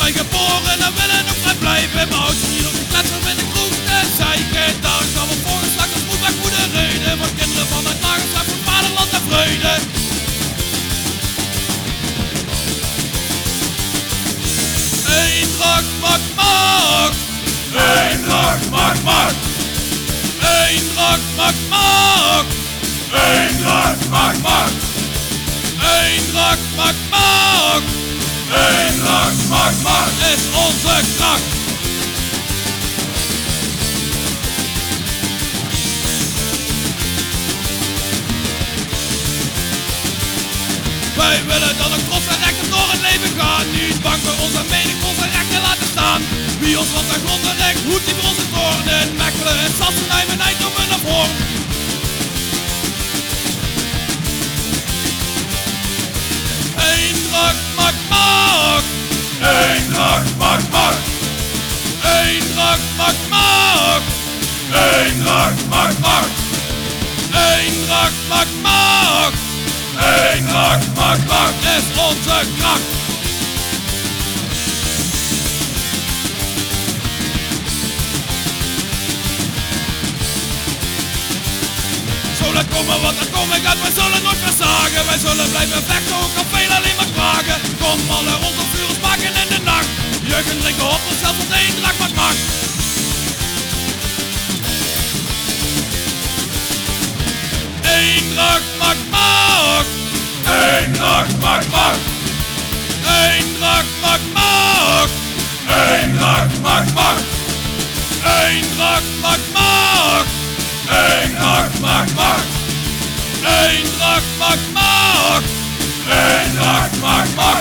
zijn geboren en willen ook vrij blijven. Maar als je hier op de kletsen met de kroeg te zeiken, daar kan wel voorgeslagen als moet maar goede reden. Voor kinderen van het nageslacht voor vaderland en vrede. Eendracht maakt macht. Eendracht maakt macht. Eendracht maakt macht. Eendracht maakt macht. Eendracht maakt macht. Eendracht maakt macht. Onze kracht. Wij willen dat een trots en rechten door het leven gaan. Niet bang voor onze mening, onze rechten laten staan. Wie ons wat aan grond recht, hoed die voor onze toornen. Mechelen en Sassenheim en Eindhoven naar voren. Eendracht maakt Eendracht maakt macht. Eendracht maakt macht. Is onze kracht. Laat komen wat er komen gaat, wij zullen nooit verzagen. Wij zullen blijven vechten, ook al veel alleen maar vragen. Kom alle op vuur maken in de nacht. Jeugd drinken op onszelf, want eendracht maakt macht. Eendracht Macht, Macht, Macht! Eendracht, Macht, Macht! Eendracht, Macht, Macht!